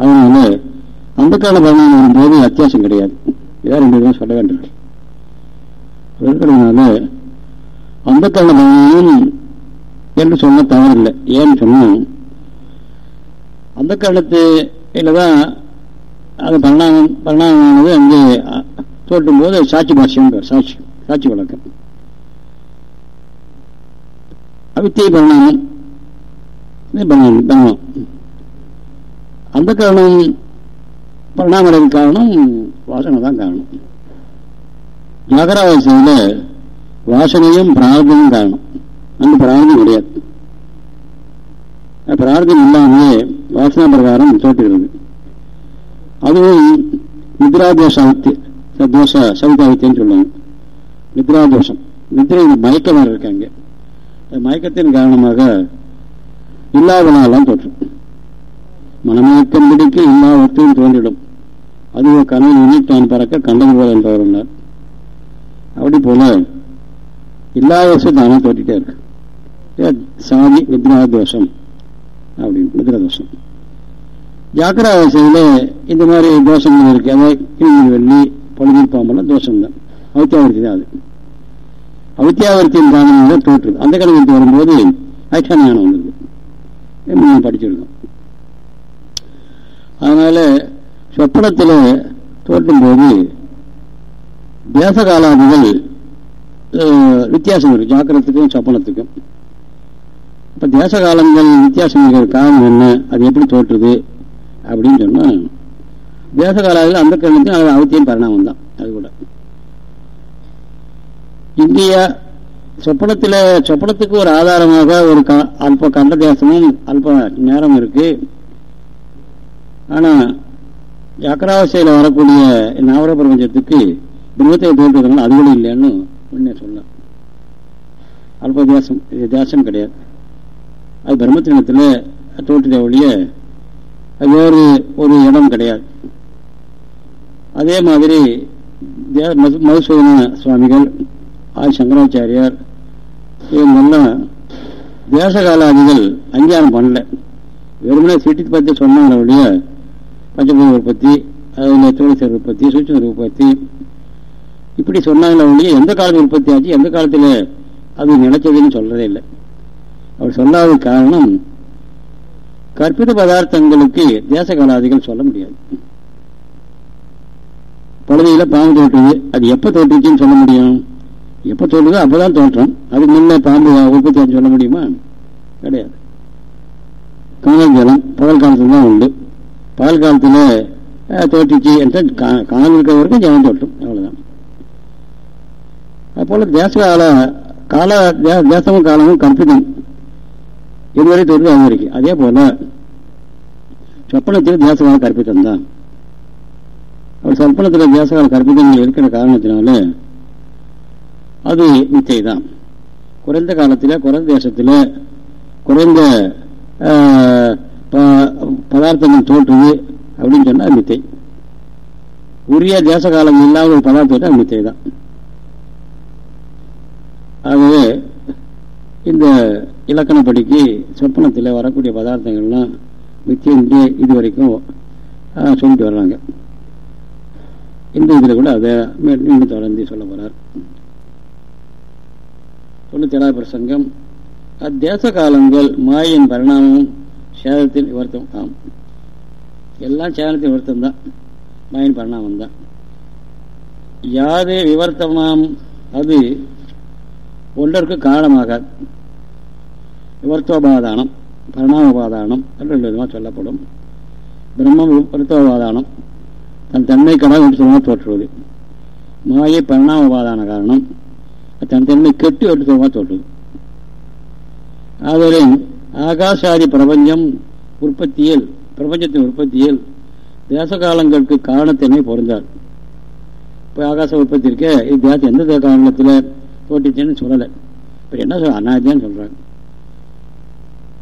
அதனால அந்த கால பரிணாமம் வரும்போது அத்தியாசம் கிடையாது. ஏன் ரெண்டு விதமாக சொல்ல வேண்டியிருக்கு இருக்கிறதுனால அந்த கால பரிணாமம் என்று சொன்ன தவறில்லை ஏன்னு சொன்னால் அந்த காலத்து இல்லைதான் அது பரிணாமம் பரிணாமமானது அங்கே தோட்டும் போது சாட்சி பாஷ்யம் சாட்சி சாட்சி வழக்கம். அவித்தியை பரிணாமம். பரிணாமம் அந்த காரணம் பரிணாமடைக்கு காரணம் வாசனை தான் காரணம். ஜாகராவசியில் வாசனையும் பிரார்த்தமும் காரணம். அந்த பிரார்த்தம் கிடையாது. பிரார்த்தனை இல்லாமலே வாசனா பிரகாரம் தோற்றுகிறது அதுவும் நித்ராதோஷ தோஷ சவிதாவித்தியன்னு சொல்லுவாங்க. நித்ராதோஷம். நித்ரை மயக்கமாக இருக்காங்க மயக்கத்தின் காரணமாக இல்லாதனாலாம் தோற்றும் மனமயக்கம் பிடிக்க எல்லா வத்தையும் தோன்றிடும். அதுவோ கனவு எண்ணிட்டான் பறக்க கண்டது போல என்றவர் அப்படி போல இல்லாத வருஷம் தானே தோட்டிட்டே இருக்கு. சாதி நித்ராதோஷம். அப்படின்னு கொடுக்குற தோஷம் ஜாக்கிரா அவசியில இந்த மாதிரி தோஷங்கள் இருக்கு. அதாவது வெள்ளி பொழுதில் பாம்பெல்லாம் தோஷம் தான் அவித்தியாவர்த்தி தான் அது. அவித்தியாவர்த்தியின் காரணமாக தோற்றுது அந்த கடவுளுக்கு வரும்போது ஐட்சா ஞானம் வந்திருக்கு படிச்சிருக்கோம். அதனால சொப்பனத்தில் தோற்றும் போது தேச காலாதிகள் வித்தியாசம் இருக்கு. ஜாக்கிரத்துக்கும் சொப்பனத்துக்கும். இப்போ தேச காலங்கள் வித்தியாசம் இருக்கிற காரணம் என்ன? அது எப்படி தோற்றுது? அப்படின்னு சொன்னால் தேச காலாதிகள் அந்த கணக்கு அது அவத்தியம் பரிணாமம் தான். அது கூட. இந்தியா சொப்பனத்தில் சொப்பனத்துக்கு ஒரு ஆதாரமாக ஒரு அல்ப கண்ட தேசமும் அல்ப நேரம் இருக்கு. ஆனால் ஜாக்கிராவசையில் வரக்கூடிய நாவர பிரபஞ்சத்துக்கு பிரம்மத்தை தோற்றுறதுனால அது கூட இல்லைன்னு முன்னே சொன்னேன். அல்ப தேசம் தேசம் கிடையாது. அது பிரம்மத்தினத்தில் தோற்றுத ஒழிய வேறு ஒரு இடம் கிடையாது. அதே மாதிரி மதுசூதன சுவாமிகள் ஆய் சங்கராச்சாரியார் இவங்கெல்லாம் தேசகாலாதிகள் அங்கீகாரம் பண்ணல. வெறுமனே சீட்டி பற்றி சொன்னாங்க ஒழிய பஞ்சபூத உற்பத்தி அதில் தோழிசர் உற்பத்தி சூட்சமர் உற்பத்தி இப்படி சொன்னாங்களே ஒழிய எந்த காலத்தில் உற்பத்தி ஆச்சு எந்த காலத்தில் அது நினைச்சதுன்னு சொல்றதே இல்லை. அவர் சொல்லாத காரணம் கற்பித பதார்த்தங்களுக்கு தேச காலாதிகள் சொல்ல முடியாது. பழுதியில பாம்பு தோற்றுது. அது எப்ப தோற்றுச்சுன்னு சொல்ல முடியும்? எப்ப தோற்றுதோ அப்பதான் தோற்றம். அதுக்கு முன்னே பாம்பு உற்பத்தி சொல்ல முடியுமா? கிடையாது. காணல் ஜலம் பகல் காலத்துல தான் உண்டு. பகல் காலத்துல தோற்றுச்சு என்றால் காணல் இருக்கிற வரைக்கும் ஜலம் தோட்டும் அவ்வளவுதான். அதுபோல தேச கால கால தேசமும் காலமும் கற்பிதம். இதுவரை தோற்று அவங்க வரைக்கும் அதே போல சொப்பனத்தில் தேசகால கற்பித்தம் தான். அவர் சொப்பனத்தில் தேசகால கற்பித்தங்கள் இருக்கிற காரணத்தினால அது மித்தை தான் குறைந்த காலத்தில் குறைந்த தேசத்தில் குறைந்த பதார்த்தங்கள் தோற்றுது அப்படின்னு சொன்னால் மித்தை உரிய தேச காலம் இல்லாத ஒரு பதார்த்தம் மித்தை தான் ஆகவே இந்த இலக்கணப்படிக்கு சொப்பனத்தில் வரக்கூடிய பதார்த்தங்கள்லாம் மித்தியின்றி இது வரைக்கும் சொல்லிட்டு வர்றாங்க. இந்த இதில் கூட அதை மீண்டும் தொடர்ந்து சொல்ல போகிறார் தொண்ணூத்தி ஏழாவது பிரசங்கம் அத்தேச காலங்கள் மாயின் பரிணாமம் சேதத்தில் விவர்த்தம் ஆம். எல்லாம் சேதத்தில் விவர்த்தம் தான். மாயின் பரிணாமம் தான். யாது விவர்த்தமாம் அது ஒன்றற்கு காரணமாகாது விவர்த்தோபாதானம் பரிணாமபாதானம் ரெண்டு விதமாக சொல்லப்படும். பிரம்மம் விவர்த்தோபாதானம் தன் தன்மை கடவுள் என்று சொன்னால் தோற்றுவது. மாயை பரிணாமபாதான காரணம் தன் தன்மை கெட்டு என்று சொன்னால் தோற்றுவது. ஆதலே ஆகாஷாதி பிரபஞ்சம் உற்பத்தியில் பிரபஞ்சத்தின் உற்பத்தியில் தேச காலங்களுக்கு காரணத்தன்மை பொருந்தார் இப்போ ஆகாச உற்பத்தி இருக்க இது தேசம் எந்த காரணத்தில் தோட்டிச்சேன்னு சொல்லலை. இப்போ என்ன சொல்ல அனாதியான்னு சொல்றாங்க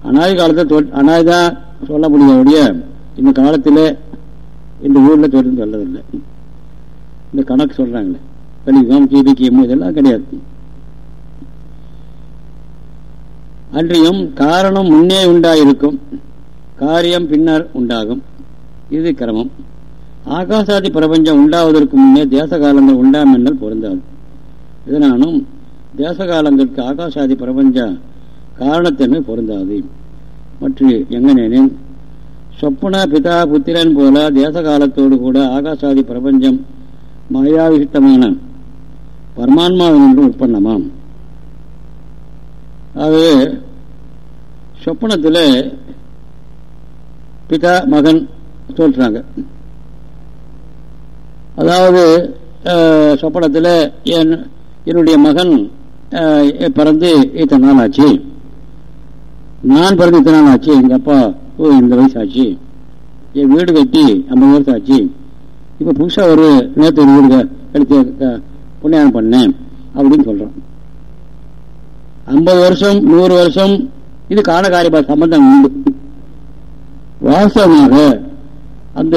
அனாதி காலத்தில் தோ அனாதிதான் சொல்ல முடியாத இந்த காலத்தில் இந்த ஊரில் தோட்டம் சொல்லதில்லை இந்த கணக்கு சொல்கிறாங்களே கலியுகம் கீபிக்கியம் இதெல்லாம் கிடையாது. அன்றியும் காரணம் முன்னே உண்டாயிருக்கும். காரியம் பின்னர் உண்டாகும். இது கிரமம். ஆகாசாதி பிரபஞ்சம் உண்டாவதற்கு முன்னே தேச காலங்கள் உண்டாமென்னல் பொருந்தாது. இதனாலும் தேச காலங்களுக்கு ஆகாசாதி பிரபஞ்ச காரணத்தன்மை பொருந்தாது. மற்ற எங்கனேனின் சொப்பன பிதா புத்திரன் போல தேச காலத்தோடு கூட ஆகாசாதி பிரபஞ்சம் மாயாவிகிட்டமான பரமான்மாவினின்று உற்பத்தமாம் ஆகவே சொப்பனத்தில் பிதா மகன் சொல்றாங்க. அதாவது சொப்பனத்தில் என் என்னுடைய மகன் பிறந்து இத்தனை நாள் ஆச்சு? நான் பிறந்து இத்தனை நாள் ஆச்சு எங்கள் அப்பா ஓ இந்த வயசு ஆச்சு என் வீடு கட்டி ஐம்பது வருஷம் ஆச்சு. இப்போ புதுசாக ஒரு நேற்று ஒரு வீடு எடுத்து புண்ணியானம் பண்ணேன் அப்படின்னு சொல்கிறோம் ஐம்பது வருஷம் நூறு வருஷம் இது காலகாரிய சம்பந்தம் உண்டு. வாஸ்தவமாக அந்த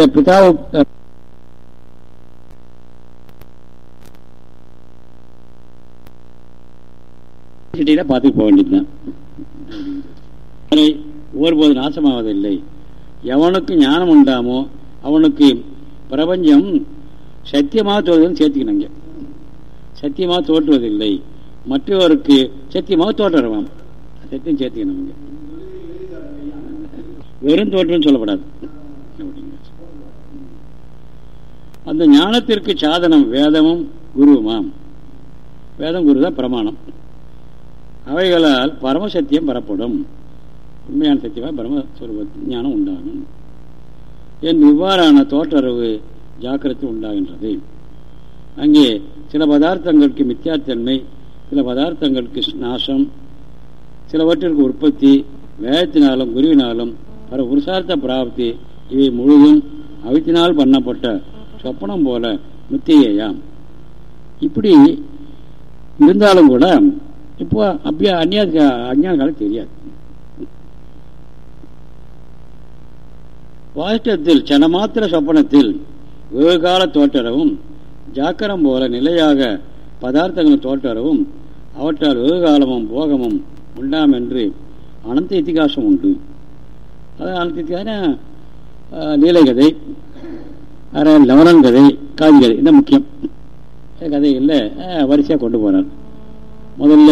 பிதாவு பார்த்துட்டு போக வேண்டியதுதான். ஒருபோது நாசமாவதில்லை. எவனுக்கு ஞானம் உண்டாமோ அவனுக்கு பிரபஞ்சம் சத்தியமாக தோல்வதும் சேர்த்துக்கணுங்க சத்தியமாக தோற்றுவதில்லை. மற்றவருக்கு சத்தியமாக தோற்றுவான் சத்தியம் சேர்த்துக்கணுங்க வெறும் தோற்றம் சொல்லப்படாது. அந்த ஞானத்திற்கு சாதனம் வேதமும் குருவுமாம். வேதம் குரு தான் பிரமாணம். அவைகளால் பரமசத்தியம் பெறப்படும் உண்மையான சத்தியமாக பரமஸ்வரூப ஞானம் உண்டாகும். என் இவ்வாறான தோற்றரவு ஜாக்கிரத்தை உண்டாகின்றது. அங்கே சில பதார்த்தங்களுக்கு மித்தியாத்தன்மை சில பதார்த்தங்களுக்கு நாசம் சிலவற்றிற்கு உற்பத்தி வேதத்தினாலும் குருவினாலும் பல புருஷார்த்த பிராப்தி இவை முழுதும் அவித்தினால் பண்ணப்பட்ட சொப்பனம் போல முத்தியேயாம். இப்படி இருந்தாலும் கூட இப்போ அப்படியே அந்நியா அஞ்ஞான காலம் தெரியாது. வாஷ்டத்தில் சனமாத்திர சொப்பனத்தில் வெகுகால தோற்றரவும் ஜாக்கரம் போல நிலையாக பதார்த்தங்கள் தோற்றரவும் அவற்றால் வெகுகாலமும் போகமும் உண்டாம் என்று அனந்த இத்திகாசம் உண்டு. அது அனந்த இத்திகாசம் நீலகதை கதை லவணன் கதை காதி கதை இந்த முக்கியம்? கதைகளில் வரிசையாக கொண்டு போனார் முதல்ல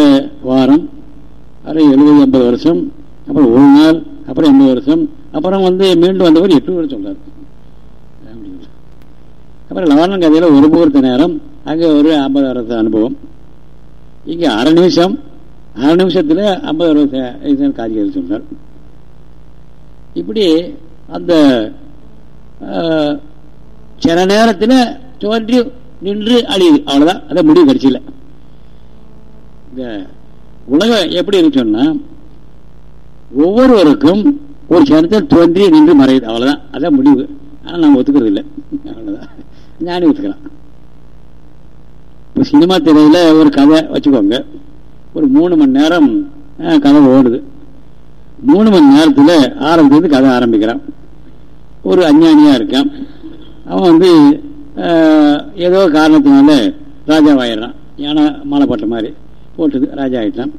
வாரம் அப்புறம் எழுபது ஐம்பது வருஷம் அப்புறம் ஒரு நாள் அப்புறம் எண்பது வருஷம் அப்புறம் வந்து மீண்டும் வந்தவர் எட்டு வருஷம் சொல்றார். அப்புறம் லவணன் கதையில் ஒரு முகூர்த்த நேரம் அங்கே ஒரு ஐம்பது வருஷ அனுபவம். இங்கே அரை நிமிஷம் அரை நிமிஷத்தில் ஐம்பது வருஷம் காரியம் சொன்னார் இப்படி அந்த சில நேரத்தில் தோன்றி நின்று அழியுது. அவ்வளோதான் அதை முடிவு கடைசியில். இந்த உலகம் எப்படி இருக்கு சொன்னா ஒவ்வொருவருக்கும் ஒரு சேரத்தில் தோன்றி நின்று மறையுது. அவ்வளோதான் அதான் முடிவு. ஆனால் நாங்கள் ஒத்துக்கிறது இல்லை. அவ்வளோதான் ஞானி ஒத்துக்கலாம். இப்போ சினிமா திரையில் ஒரு கதை வச்சுக்கோங்க. ஒரு மூணு மணி நேரம் கதை ஓடுது. மூணு மணி நேரத்தில் ஆரம்பிக்கிறது கதை ஆரம்பிக்கிறான். ஒரு அஞ்ஞானியாக இருக்கான். அவன் வந்து ஏதோ காரணத்தினால ராஜாவாயிடுறான். ஏன்னா மாலைப்பட்ட மாதிரி. போட்டுது ராஜா ஆகிட்டான்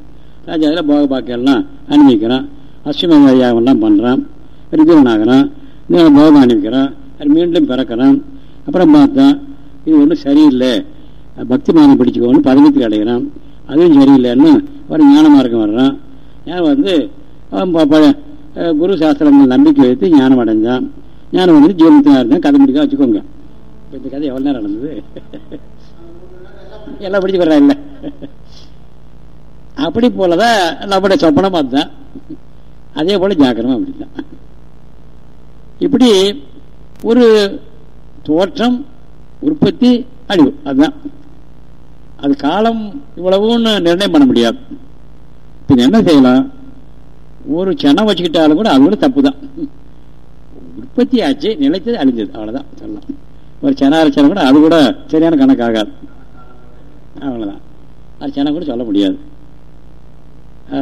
ராஜாவில் போக பாக்கெல்லாம் அனுபவிக்கிறான். அஸ்வமேத பண்ணுறான் ரிஜுவன் ஆகிறான் போகம் அனுப்பிக்கிறான் மீண்டும் பிறக்கிறான். அப்புறம் பார்த்தான் இது ஒன்றும் சரியில்லை. பக்தி மானம் பிடிச்சிக்கோன்னு பதவித்துக்கு அடைகிறான். அதுவும் சரியில்லைன்னு ஒரு ஞான மார்க்கம் வர்றான். ஞானம் வந்து குரு சாஸ்திரங்கள் நம்பிக்கை வைத்து ஞானம் அடைஞ்சான். ஞானம் வந்து ஜீவனத்தினாக இருந்தால் கதை முடிக்க வச்சுக்கோங்க. இப்போ இந்த கதை எவ்வளோ நேரம் நடந்தது? எல்லாம் பிடிச்சி வர்றா அப்படி போலதான் நம்முடைய சொப்பனம் அதுதான் அதே போல ஜாக்கிரமா அப்படிதான் இப்படி ஒரு தோற்றம் உற்பத்தி அழிவு அதுதான். அது காலம் இவ்வளவுன்னு நிர்ணயம் பண்ண முடியாது. இப்போ என்ன செய்யலாம்? ஒரு சென்னம் வச்சுக்கிட்டாலும் கூட அது கூட தப்பு தான் உற்பத்தி ஆச்சு நிலைத்தது அழிஞ்சது. அவ்வளோதான் சொல்லலாம். ஒரு செனார சனம் கூட அது கூட சரியான கணக்காகாது. அவ்வளோதான் அது சனம் கூட சொல்ல முடியாது.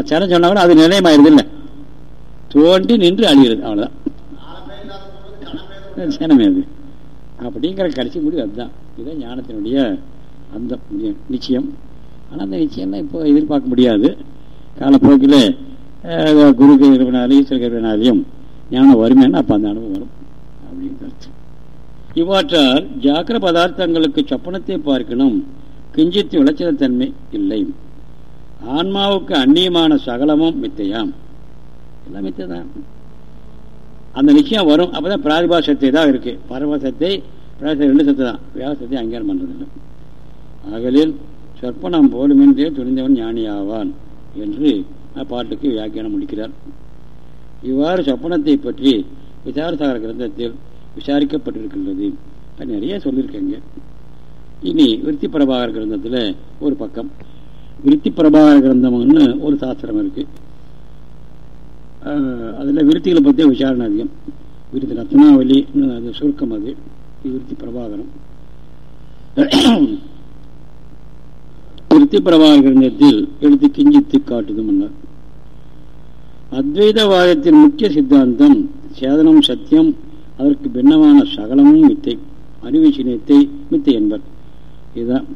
சனம் சொன்னா கூட அது நிலையமாயிருது இல்லை தோண்டி நின்று அழிகிறது அவ்வளோதான் சனமே அது. அப்படிங்கிற கடைசி முடிவு அதுதான். இதுதான் ஞானத்தினுடைய அந்த நிச்சயம். ஆனால் அந்த நிச்சயம்லாம் இப்போ எதிர்பார்க்க முடியாது. காலப்போக்கில் குரு இருவினாலையும் ஈஸ்வர கருவினாலையும் ஞானம் வருமேன்னு அப்போ அந்த அனுபவம் வரும். அப்படிங்கிறது இவ்வாற்றால் ஜாக்கிர பதார்த்தங்களுக்கு சொப்பனத்தை பார்க்கணும். கிஞ்சித்து விளைச்சல் தன்மை இல்லை. ஆன்மாவுக்கு அந்நியமான சகலமும் மித்தையாம். எல்லாம் மித்தைதான். அந்த நிச்சயம் வரும். அப்பதான் பிராதிபாசத்தை தான் இருக்கு. பரமசத்தை ரெண்டு சத்து தான். வியாசத்தை அங்கீகாரம் பண்றதில்லை. அகலில் சொற்பனம் போலுமின்றே துணிந்தவன் ஞானி ஆவான் என்று பாட்டுக்கு வியாக்கியானம் முடிக்கிறார். இவ்வாறு சொப்பனத்தை பற்றி விசாரசாகர கிரந்தத்தில் விசாரிக்கப்பட்டிருக்கின்றது. அது நிறைய சொல்லியிருக்கேங்க இனி விருத்தி பிரபாகர் கிரந்தத்தில் ஒரு பக்கம். விருத்தி பிரபாகர கிரந்தம்னு ஒரு சாஸ்திரம் இருக்கு. அதில் விருத்திகளை பற்றிய விசாரணை அதிகம். விருத்தி ரத்னாவலி அது சுருக்கம் அது. விருத்தி பிரபாகரம் விருத்தி பிரபாகர கிரந்தத்தில் எடுத்து கிஞ்சித்து காட்டுதும் முன்னர் அத்வைதவாதத்தின் முக்கிய சித்தாந்தம் சேதனம் சத்தியம் அதற்கு பின்னமான சகலமும் மித்தை. அறிவிச்சினத்தை மித்தை என்பர். இதுதான்.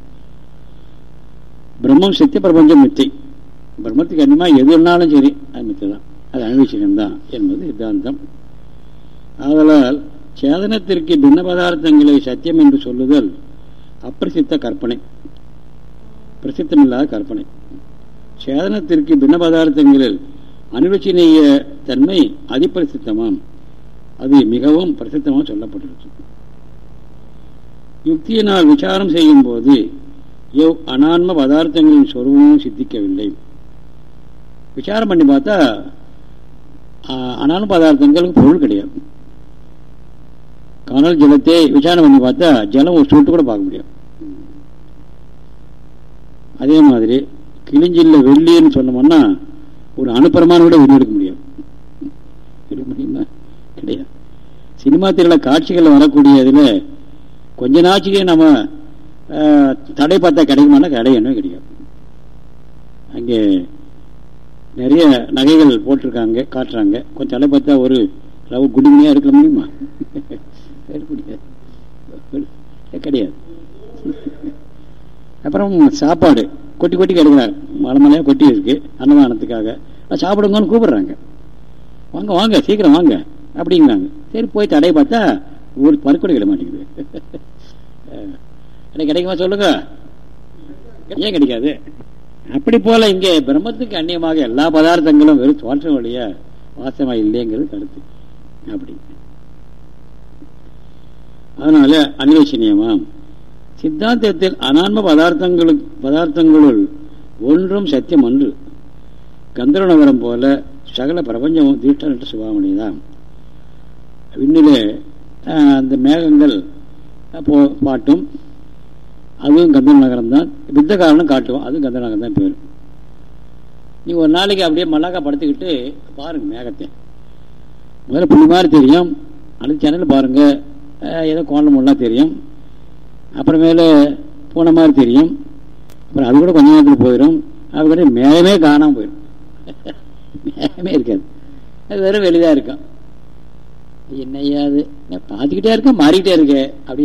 பிரம்மம் சத்திய பிரபஞ்சம் மித்தை. பிரம்மத்துக்கு அன்னியமா எது இருந்தாலும் சரி அது மித்தை தான் அது அனுபவிச்சகம்தான் என்பது சித்தாந்தம். ஆதலால் சேதனத்திற்கு பின்ன பதார்த்தங்களை சத்தியம் என்று சொல்லுதல் அப்பிரசித்த கற்பனை. பிரசித்தமில்லாத கற்பனை. சேதனத்திற்கு பின்ன பதார்த்தங்களில் அனுபவிச்சினிய தன்மை அதிப்பிரசித்தமாம். அது மிகவும் பிரசித்தமாக சொல்லப்பட்டிருக்கு யுக்தியினால் விசாரம் செய்யும் போது எவ் அனான்ம பதார்த்தங்களின் சொருபமும் சித்திக்கவில்லை. விசாரம் பண்ணி பார்த்தா அனான்ம பதார்த்தங்களுக்கு பொருள் கிடையாது. காணல் ஜலத்தை விசாரணை பண்ணி பார்த்தா ஜலம் ஒரு சுட்டு கூட பார்க்க முடியும் அதே மாதிரி கிழிஞ்சில்ல வெள்ளின்னு சொன்னோம்னா ஒரு அனுப்புறமான விட உருவெடுக்க முடியாது. எடுக்க முடியுமா? கிடையாது. சினிமா திரையில காட்சிகள் வரக்கூடிய இதில் கொஞ்ச நாச்சுக்கே நம்ம தடை பார்த்தா கிடைக்குமானா என்ன கிடையாது அங்கே நிறைய நகைகள் போட்டிருக்காங்க காட்டுறாங்க. கொஞ்சம் தடை பார்த்தா ஒரு ரவு குடிமையாக இருக்க முடியுமா? கிடையாது. அப்புறம் சாப்பாடு கொட்டி கொட்டி கிடைக்கிறாங்க. மலை மலையாக கொட்டி இருக்கு அன்னதானத்துக்காக. சாப்பிடுங்கன்னு கூப்பிடுறாங்க. வாங்க வாங்க சீக்கிரம் வாங்க அப்படிங்கிறாங்க. சரி போய் தடையை பார்த்தா ஒரு பருக்கூட கிட மாட்டேங்குது. எனக்கு கிடைக்குமா சொல்லுங்க? ஏன் கிடைக்காது? அப்படி போல இங்கே பிரம்மத்துக்கு அந்நியமாக எல்லா பதார்த்தங்களும் வெறும் தோற்ற வழிய வாசமா இல்லைங்கிறது கருத்து. அப்படி. அதனால அன்வேஷணியமாம் சித்தாந்தத்தில் அனான்ம பதார்த்தங்களுக்கு பதார்த்தங்களுள் ஒன்றும் சத்தியம் ஒன்று. கந்தரநகரம் போல சகல பிரபஞ்சமும் தீஷ்டனற்ற சுபாவணிதான் விண்ணிலே அந்த மேகங்கள் போ பாட்டும் அதுவும் கந்தன நகரம் தான் வித்த காரணம் காட்டுவோம் அதுவும் கந்தன நகரம் தான் பேர். நீ ஒரு நாளைக்கு அப்படியே மல்லாக்கா படுத்துக்கிட்டு பாருங்க மேகத்தை. முதல்ல புள்ளி மாதிரி தெரியும். அடுத்த சேனல் பாருங்க. ஏதோ கோணம் எல்லாம் தெரியும். அப்புறமேல பூனை மாதிரி தெரியும். அப்புறம் அது கூட கொஞ்ச நேரத்தில் போயிடும் அது கூட மேகமே காணாமல் போயிடும் மேகமே இருக்காது. அது வெறும் வெளிதாக இருக்கும். என்னையா அது நான் பார்த்துக்கிட்டே இருக்கேன் மாறிக்கிட்டே இருக்கேன். அப்படி